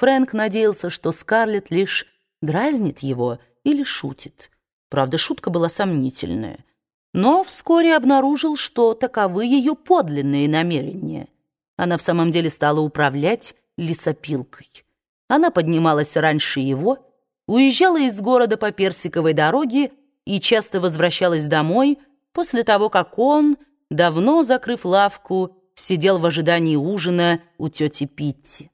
Фрэнк надеялся, что Скарлетт лишь дразнит его или шутит. Правда, шутка была сомнительная. Но вскоре обнаружил, что таковы ее подлинные намерения. Она в самом деле стала управлять лесопилкой. Она поднималась раньше его, уезжала из города по Персиковой дороге и часто возвращалась домой после того, как он, давно закрыв лавку, сидел в ожидании ужина у тети Питти.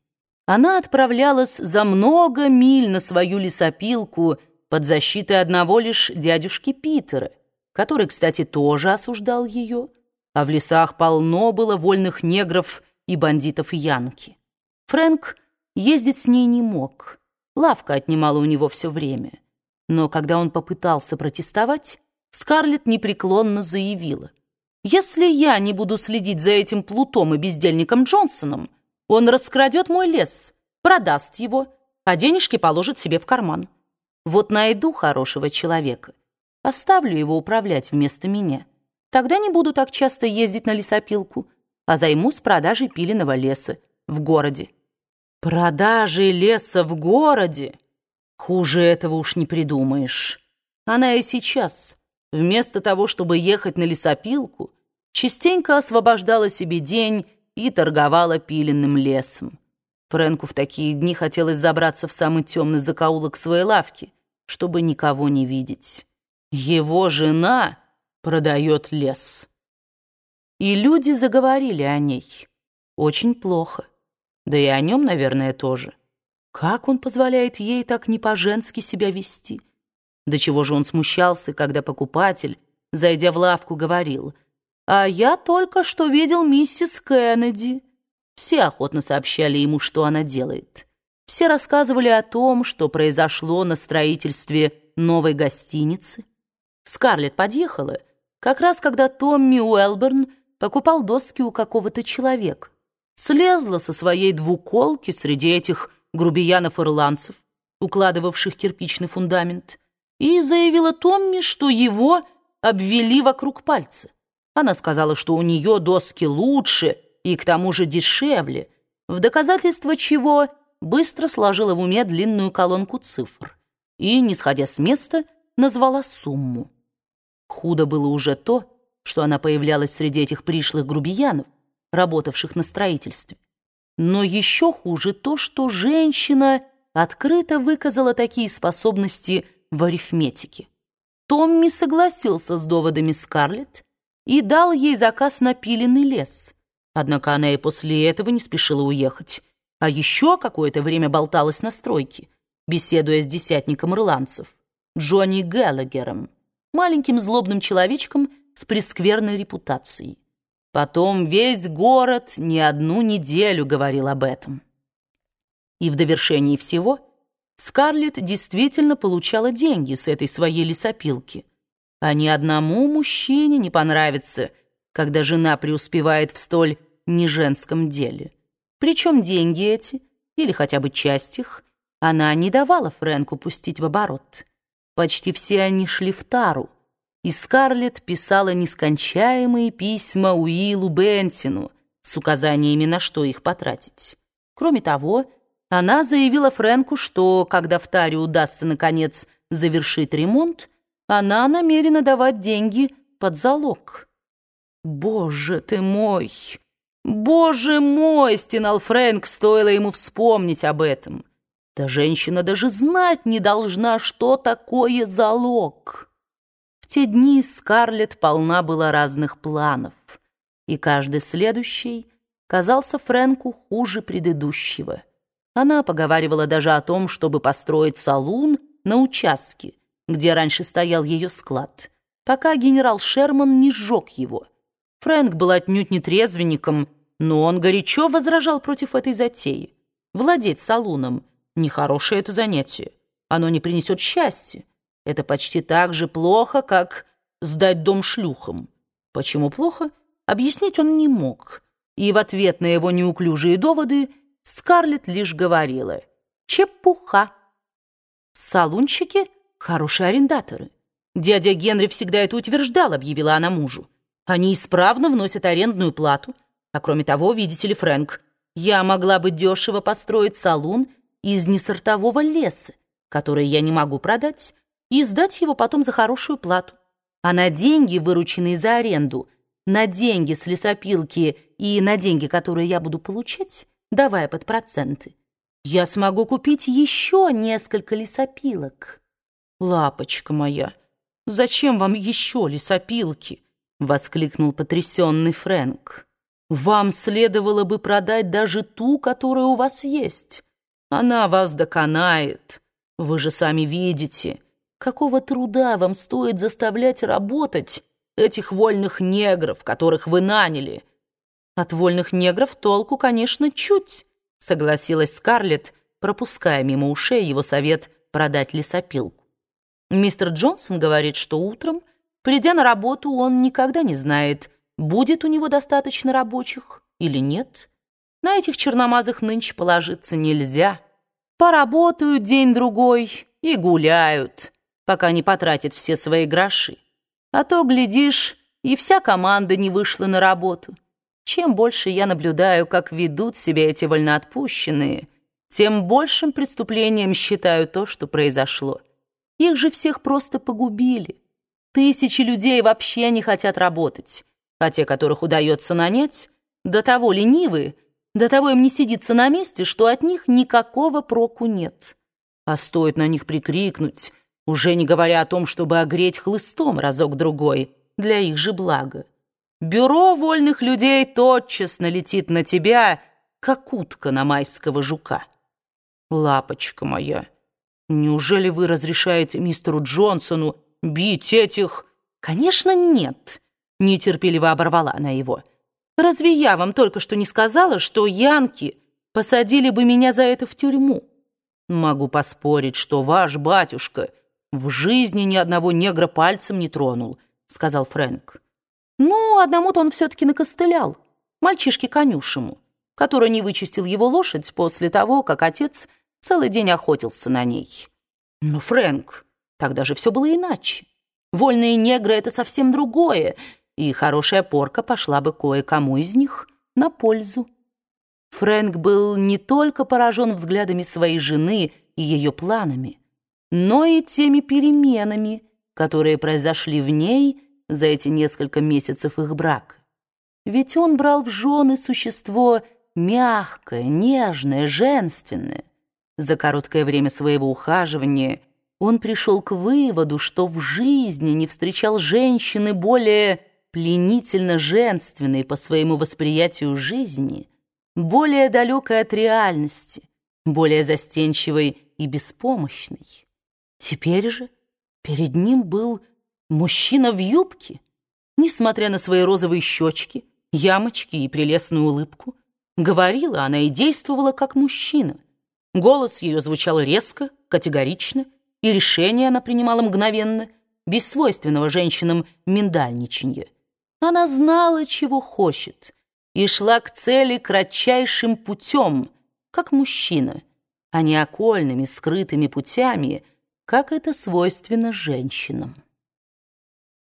Она отправлялась за много миль на свою лесопилку под защитой одного лишь дядюшки Питера, который, кстати, тоже осуждал ее, а в лесах полно было вольных негров и бандитов Янки. Фрэнк ездить с ней не мог, лавка отнимала у него все время. Но когда он попытался протестовать, Скарлетт непреклонно заявила, «Если я не буду следить за этим плутом и бездельником Джонсоном, он раскрадет мой лес, продаст его, а денежки положит себе в карман. Вот найду хорошего человека, оставлю его управлять вместо меня. Тогда не буду так часто ездить на лесопилку, а займусь продажей пиленого леса в городе. Продажей леса в городе? Хуже этого уж не придумаешь. Она и сейчас, вместо того, чтобы ехать на лесопилку, частенько освобождала себе день и торговала пиленным лесом. Фрэнку в такие дни хотелось забраться в самый темный закоулок своей лавки, чтобы никого не видеть. Его жена продает лес. И люди заговорили о ней. Очень плохо. Да и о нем, наверное, тоже. Как он позволяет ей так не по-женски себя вести? До чего же он смущался, когда покупатель, зайдя в лавку, говорил — «А я только что видел миссис Кеннеди». Все охотно сообщали ему, что она делает. Все рассказывали о том, что произошло на строительстве новой гостиницы. Скарлетт подъехала, как раз когда Томми Уэлберн покупал доски у какого-то человека. Слезла со своей двуколки среди этих грубиянов-ирландцев, укладывавших кирпичный фундамент, и заявила Томми, что его обвели вокруг пальца. Она сказала, что у нее доски лучше и к тому же дешевле, в доказательство чего быстро сложила в уме длинную колонку цифр и, не сходя с места, назвала сумму. Худо было уже то, что она появлялась среди этих пришлых грубиянов, работавших на строительстве. Но еще хуже то, что женщина открыто выказала такие способности в арифметике. Томми согласился с доводами Скарлетт и дал ей заказ на пиленный лес. Однако она и после этого не спешила уехать, а еще какое-то время болталась на стройке, беседуя с десятником ирландцев, Джонни Гэллагером, маленьким злобным человечком с прескверной репутацией. Потом весь город не одну неделю говорил об этом. И в довершении всего Скарлетт действительно получала деньги с этой своей лесопилки – а ни одному мужчине не понравится, когда жена преуспевает в столь неженском деле. Причем деньги эти, или хотя бы часть их, она не давала Фрэнку пустить в оборот. Почти все они шли в тару, и Скарлетт писала нескончаемые письма Уиллу Бентину с указаниями, на что их потратить. Кроме того, она заявила Фрэнку, что, когда в таре удастся, наконец, завершить ремонт, она намерена давать деньги под залог. «Боже ты мой! Боже мой!» — стенал Фрэнк, стоило ему вспомнить об этом. Да женщина даже знать не должна, что такое залог. В те дни Скарлетт полна была разных планов, и каждый следующий казался Фрэнку хуже предыдущего. Она поговаривала даже о том, чтобы построить салун на участке, где раньше стоял ее склад, пока генерал Шерман не сжег его. Фрэнк был отнюдь не трезвенником, но он горячо возражал против этой затеи. Владеть салуном — нехорошее это занятие. Оно не принесет счастья. Это почти так же плохо, как сдать дом шлюхам. Почему плохо, объяснить он не мог. И в ответ на его неуклюжие доводы Скарлетт лишь говорила «Чепуха». Салунщики Хорошие арендаторы. Дядя Генри всегда это утверждал, объявила она мужу. Они исправно вносят арендную плату. А кроме того, видите ли, Фрэнк, я могла бы дешево построить салун из несортового леса, который я не могу продать, и сдать его потом за хорошую плату. А на деньги, вырученные за аренду, на деньги с лесопилки и на деньги, которые я буду получать, давая под проценты, я смогу купить еще несколько лесопилок. Лапочка моя, зачем вам еще лесопилки? Воскликнул потрясенный Фрэнк. Вам следовало бы продать даже ту, которая у вас есть. Она вас доконает. Вы же сами видите, какого труда вам стоит заставлять работать этих вольных негров, которых вы наняли. От вольных негров толку, конечно, чуть, согласилась Скарлетт, пропуская мимо ушей его совет продать лесопилку. Мистер Джонсон говорит, что утром, придя на работу, он никогда не знает, будет у него достаточно рабочих или нет. На этих черномазых нынче положиться нельзя. Поработают день-другой и гуляют, пока не потратят все свои гроши. А то, глядишь, и вся команда не вышла на работу. Чем больше я наблюдаю, как ведут себя эти вольноотпущенные, тем большим преступлением считаю то, что произошло. Их же всех просто погубили. Тысячи людей вообще не хотят работать а те, которых удается нанять, до того ленивы, до того им не сидится на месте, что от них никакого проку нет. А стоит на них прикрикнуть, уже не говоря о том, чтобы огреть хлыстом разок-другой, для их же блага. Бюро вольных людей тотчас налетит на тебя, как утка на майского жука. Лапочка моя, неужели вы разрешаете мистеру Джонсону бить этих... Конечно, нет. Нетерпеливо оборвала она его. «Разве я вам только что не сказала, что янки посадили бы меня за это в тюрьму? Могу поспорить, что ваш батюшка в жизни ни одного негра пальцем не тронул», — сказал Фрэнк. «Ну, одному-то он все-таки накостылял, мальчишке конюшему, который не вычистил его лошадь после того, как отец целый день охотился на ней. Но, Фрэнк, тогда же все было иначе. Вольные негры — это совсем другое, и хорошая порка пошла бы кое-кому из них на пользу. Фрэнк был не только поражен взглядами своей жены и ее планами, но и теми переменами, которые произошли в ней за эти несколько месяцев их брака. Ведь он брал в жены существо мягкое, нежное, женственное. За короткое время своего ухаживания он пришел к выводу, что в жизни не встречал женщины более пленительно женственной по своему восприятию жизни, более далекой от реальности, более застенчивой и беспомощной. Теперь же перед ним был мужчина в юбке, несмотря на свои розовые щечки, ямочки и прелестную улыбку. Говорила она и действовала как мужчина. Голос ее звучал резко, категорично, и решение она принимала мгновенно, без свойственного женщинам миндальничанья. Она знала, чего хочет, и шла к цели кратчайшим путем, как мужчина, а не окольными скрытыми путями, как это свойственно женщинам.